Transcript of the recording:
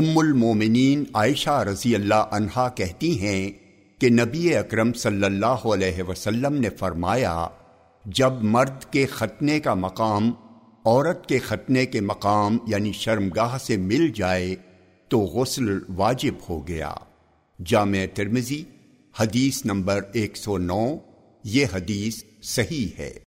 ام المومنین عائشہ رضی اللہ عنہا کہتی ہیں کہ نبی اکرم صلی اللہ علیہ وسلم نے فرمایا، جب مرد کے ختنے کا مقام، عورت کے ختنے کے مقام یعنی شرمگاہ سے مل جائے تو غسل واجب ہو گیا۔ جامع ترمزی حدیث نمبر ایک سو نو، یہ حدیث صحیح ہے۔